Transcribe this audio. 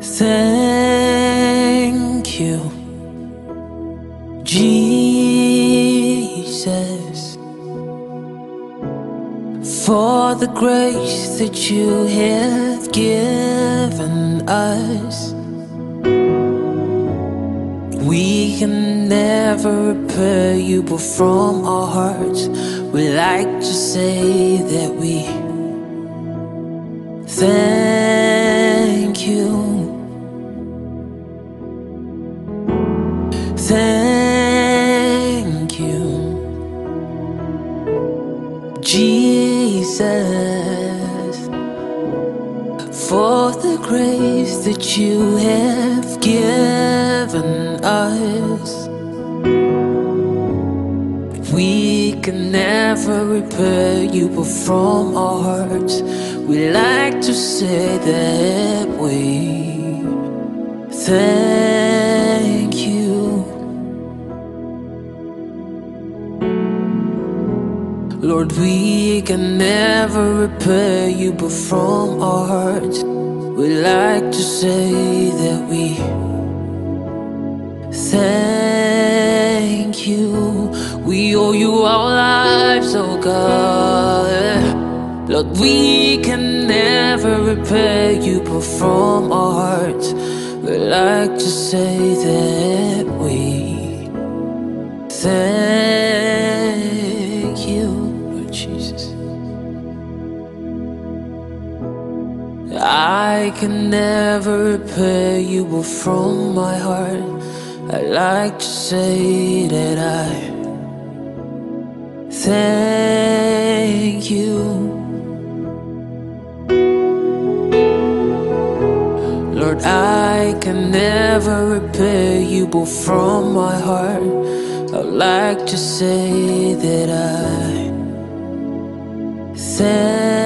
Thank you, Jesus, for the grace that you have given us. We can never repay you, but from our hearts, we like to say that we thank Thank you, Jesus, for the grace that you have given us. We can never repay you, but from our hearts, we like to say that we thank Lord, we can never repay you, but from our hearts, we like to say that we thank you. We owe you our lives, oh God. Lord, we can never repay you, but from our hearts, we like to say that we thank I can never repay you, from my heart, I like to say that I thank you. Lord, I can never repay you, from my heart, I like to say that I thank